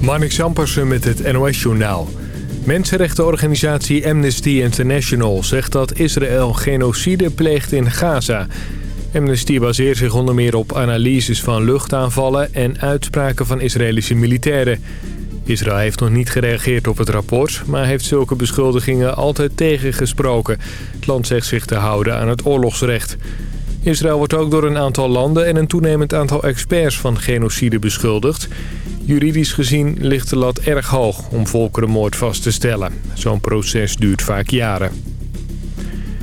Marnik Sampersen met het NOS-journaal. Mensenrechtenorganisatie Amnesty International zegt dat Israël genocide pleegt in Gaza. Amnesty baseert zich onder meer op analyses van luchtaanvallen en uitspraken van Israëlische militairen. Israël heeft nog niet gereageerd op het rapport, maar heeft zulke beschuldigingen altijd tegengesproken. Het land zegt zich te houden aan het oorlogsrecht. Israël wordt ook door een aantal landen en een toenemend aantal experts van genocide beschuldigd. Juridisch gezien ligt de lat erg hoog om volkerenmoord vast te stellen. Zo'n proces duurt vaak jaren.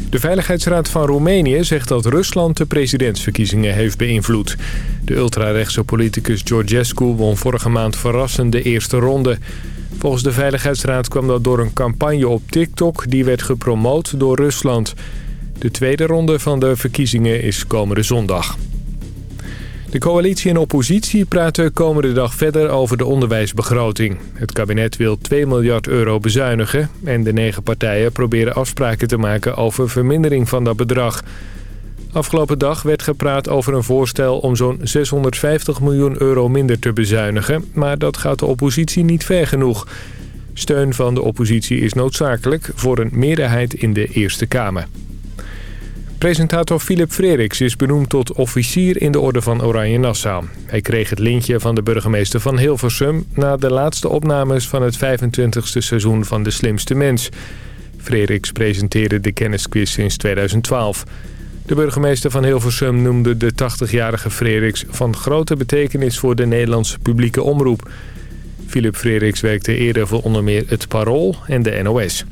De Veiligheidsraad van Roemenië zegt dat Rusland de presidentsverkiezingen heeft beïnvloed. De ultrarechtse politicus Georgescu won vorige maand verrassend de eerste ronde. Volgens de Veiligheidsraad kwam dat door een campagne op TikTok die werd gepromoot door Rusland. De tweede ronde van de verkiezingen is komende zondag. De coalitie en oppositie praten komende dag verder over de onderwijsbegroting. Het kabinet wil 2 miljard euro bezuinigen... en de negen partijen proberen afspraken te maken over vermindering van dat bedrag. Afgelopen dag werd gepraat over een voorstel om zo'n 650 miljoen euro minder te bezuinigen... maar dat gaat de oppositie niet ver genoeg. Steun van de oppositie is noodzakelijk voor een meerderheid in de Eerste Kamer. Presentator Philip Freriks is benoemd tot officier in de Orde van Oranje Nassau. Hij kreeg het lintje van de burgemeester van Hilversum... na de laatste opnames van het 25e seizoen van De Slimste Mens. Freriks presenteerde de kennisquiz sinds 2012. De burgemeester van Hilversum noemde de 80-jarige Freriks... van grote betekenis voor de Nederlandse publieke omroep. Philip Freriks werkte eerder voor onder meer het Parool en de NOS.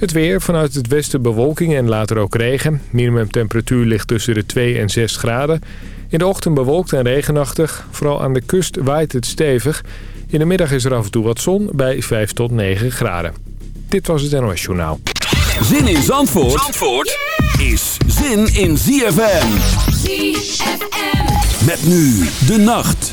Het weer, vanuit het westen bewolking en later ook regen. Minimumtemperatuur ligt tussen de 2 en 6 graden. In de ochtend bewolkt en regenachtig. Vooral aan de kust waait het stevig. In de middag is er af en toe wat zon bij 5 tot 9 graden. Dit was het NOS Journaal. Zin in Zandvoort, Zandvoort is zin in ZFM. ZFM. Met nu de nacht.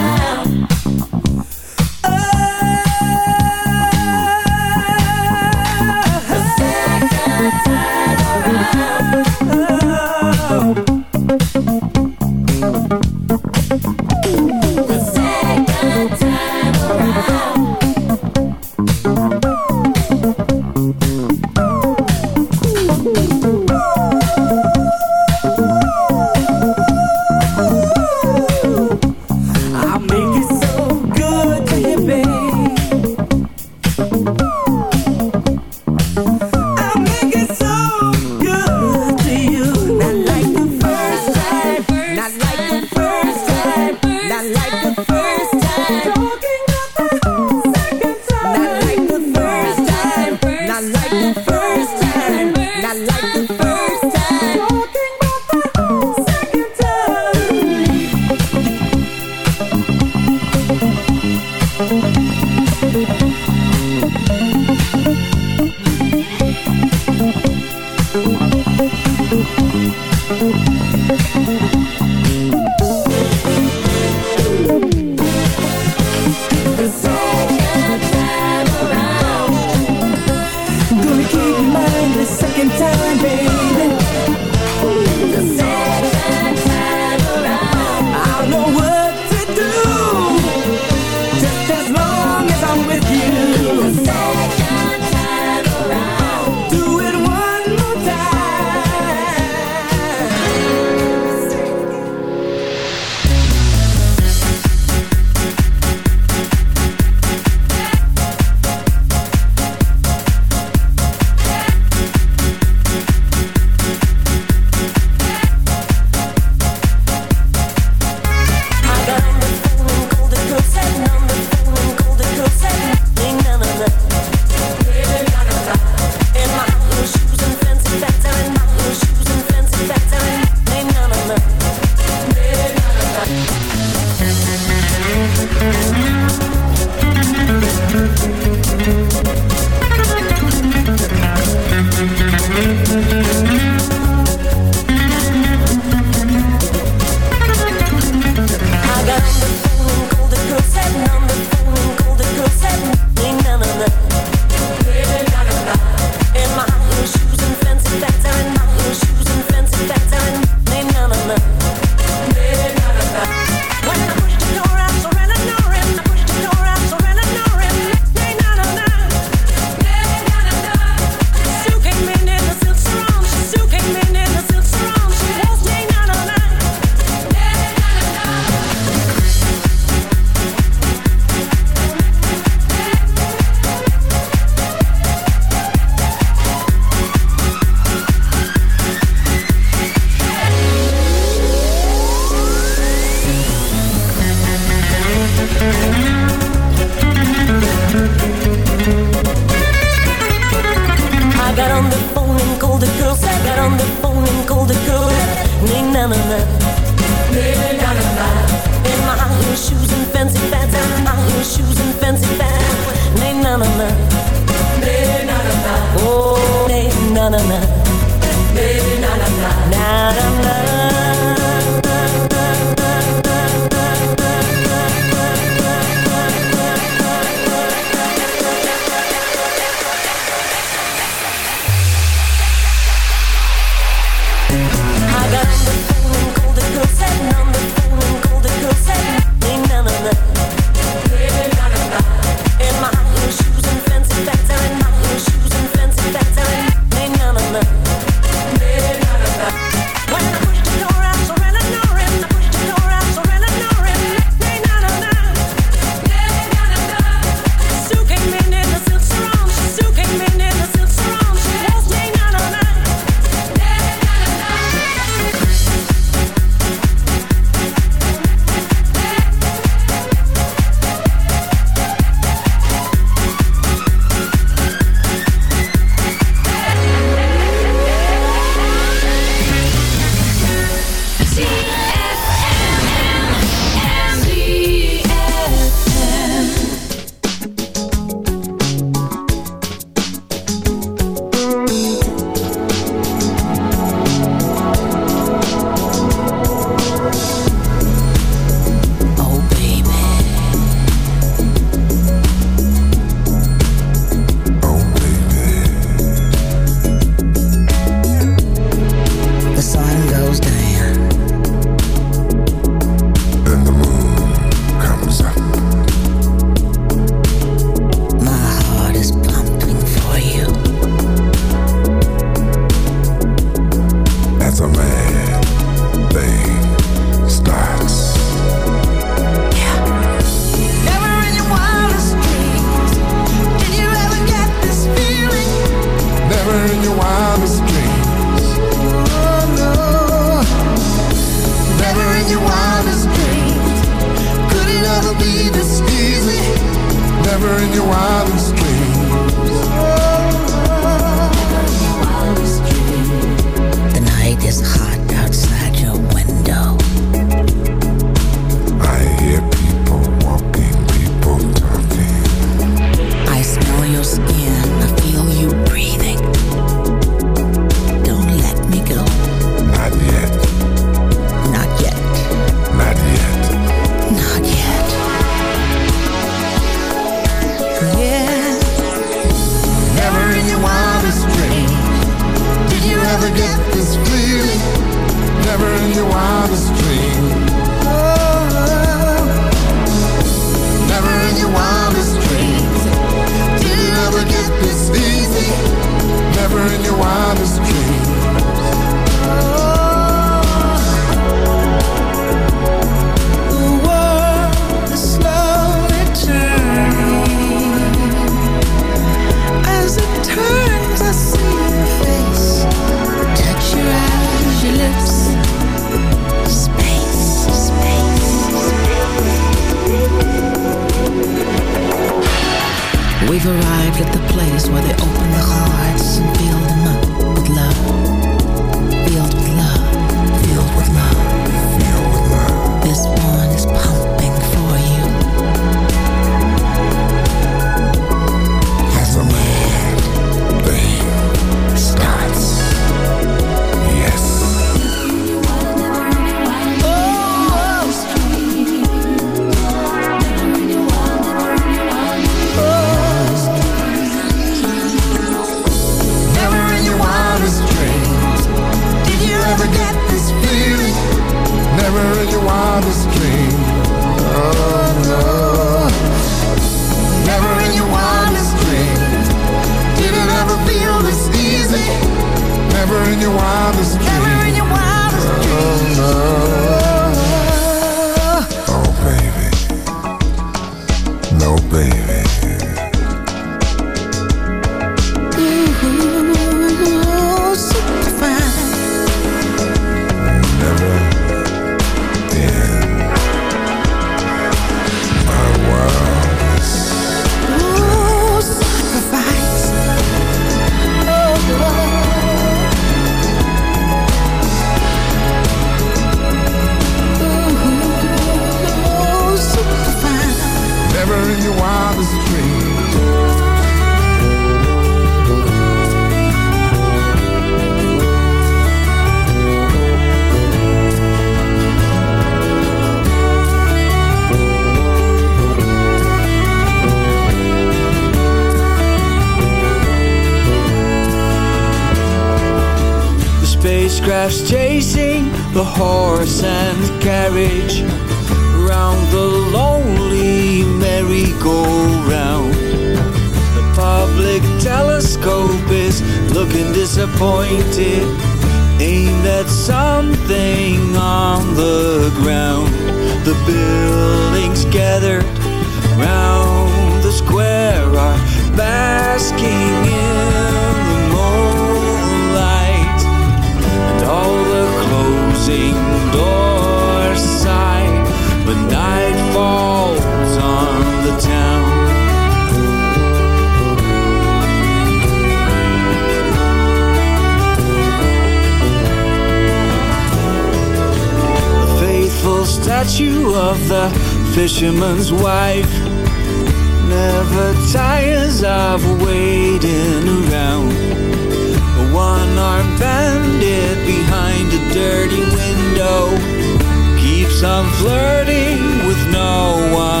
flirting with no one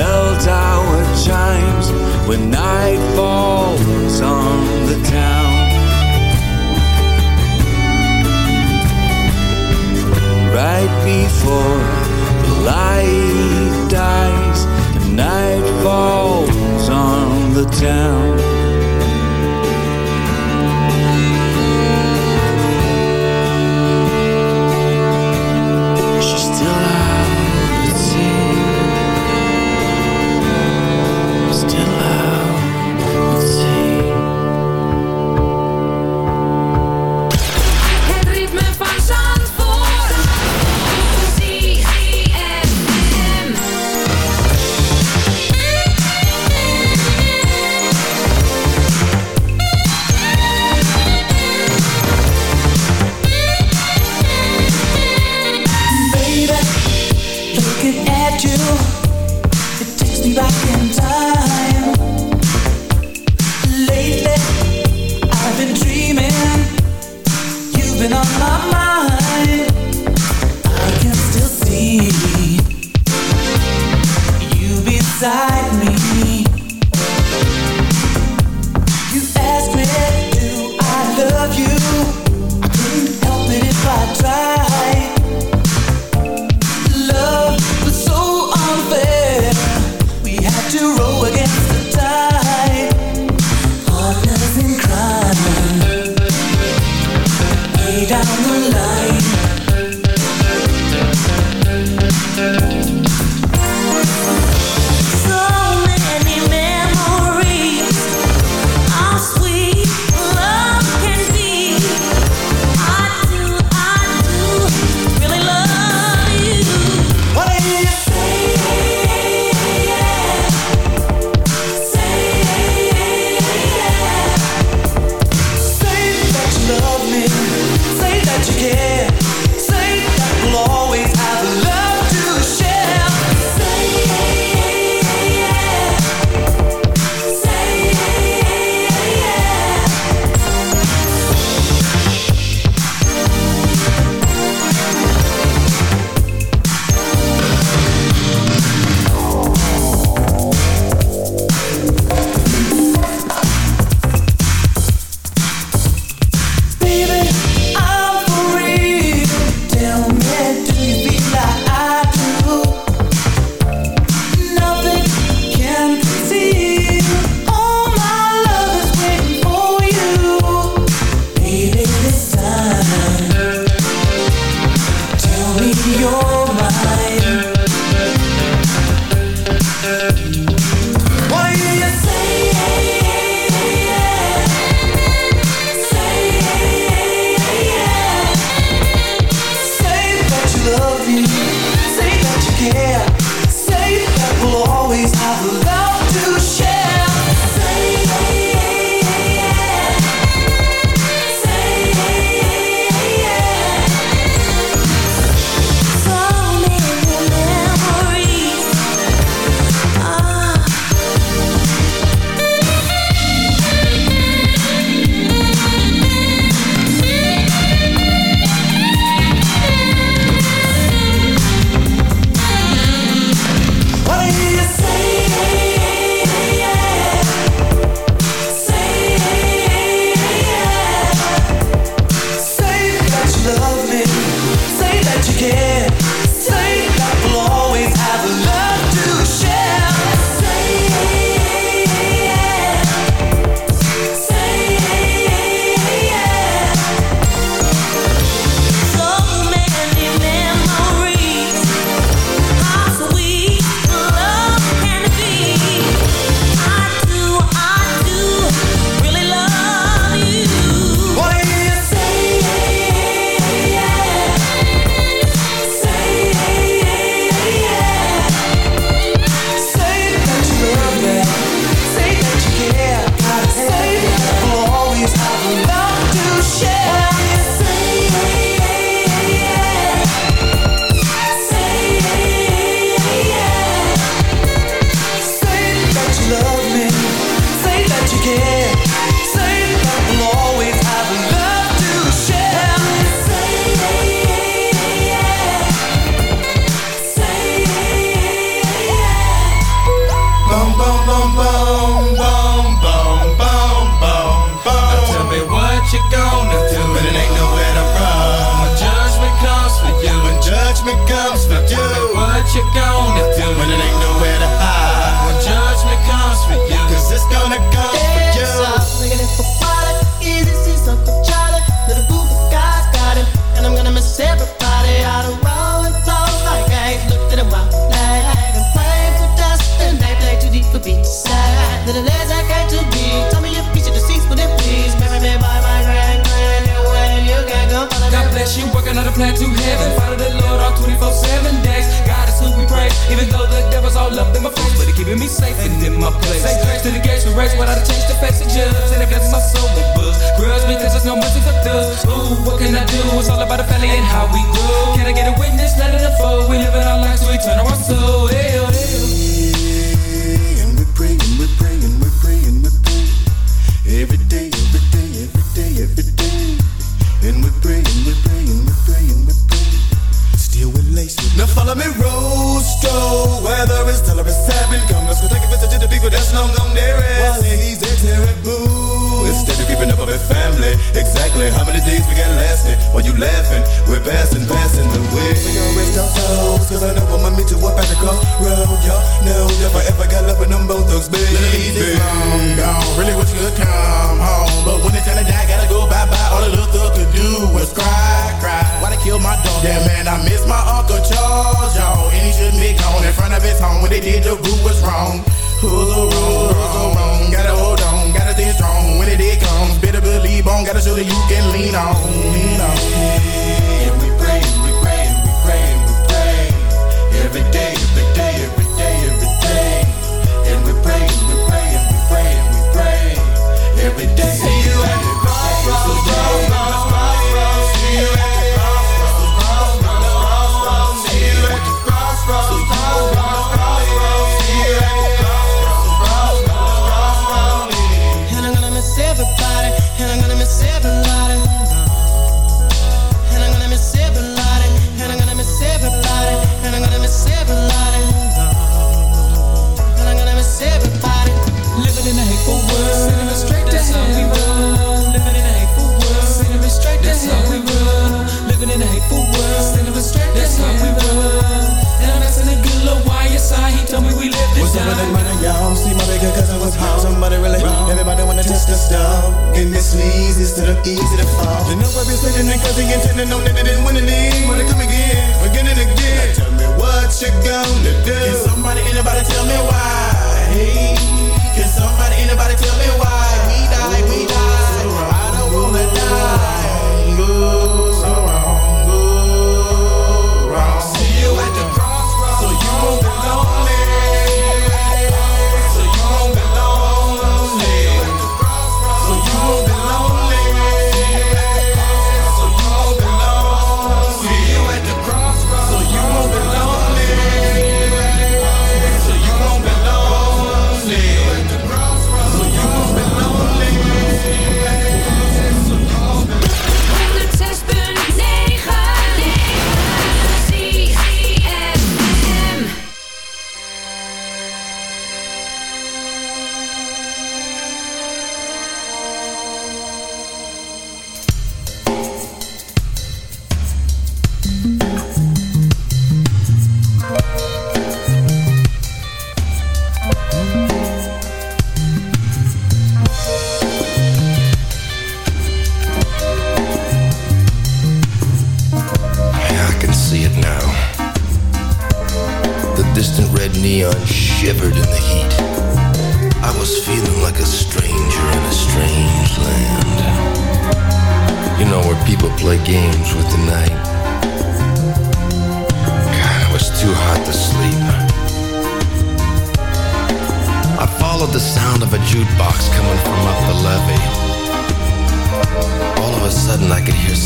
Bell tower chimes when night falls on the town. right before yeah Ooh, what can I do? It's all about the family and how we grew. Can I get a witness? Let it unfold. We living our lives, we turn our soul. Laughing, we're passing, passing the way. We gon' rest our souls, cause I know I'ma meet you up at the crossroad. Y'all know if I ever got love with them both thugs, baby. Easy, long gone. Really wish you could come home. But when it's time to die, gotta go bye bye. All the little thug could do was cry, cry. Why they kill my dog? Yeah, man, I miss my Uncle Charles, y'all. And he shouldn't be gone in front of his home. When they did, the group was wrong. Who's wrong? Who's wrong? Gotta hold on, gotta stay strong. When it did comes, better believe on. Gotta show that you can lean on, lean on. And we praying, we praying, we praying, we praying. Every day, every day, every day, every day. And we praying, we praying, we praying, we praying. Every day. See you at the crossroads. To die. money, y'all? See my bigger cousin was home. Somebody really Everybody wanna test the stuff. Getting this easy instead of easy to fall. The number be sitting in cause he intended know that they didn't win any. Wanna come again, again and again. Now tell me what you gonna do. Can somebody, anybody tell me why? Hey, can somebody, anybody tell me why?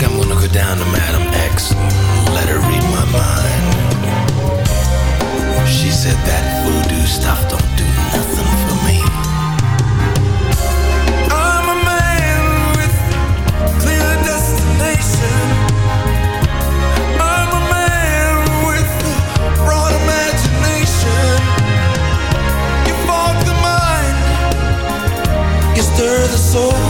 think I'm gonna go down to Madam X let her read my mind. She said that voodoo stuff don't do nothing for me. I'm a man with clear destination. I'm a man with broad imagination. You fog the mind, you stir the soul.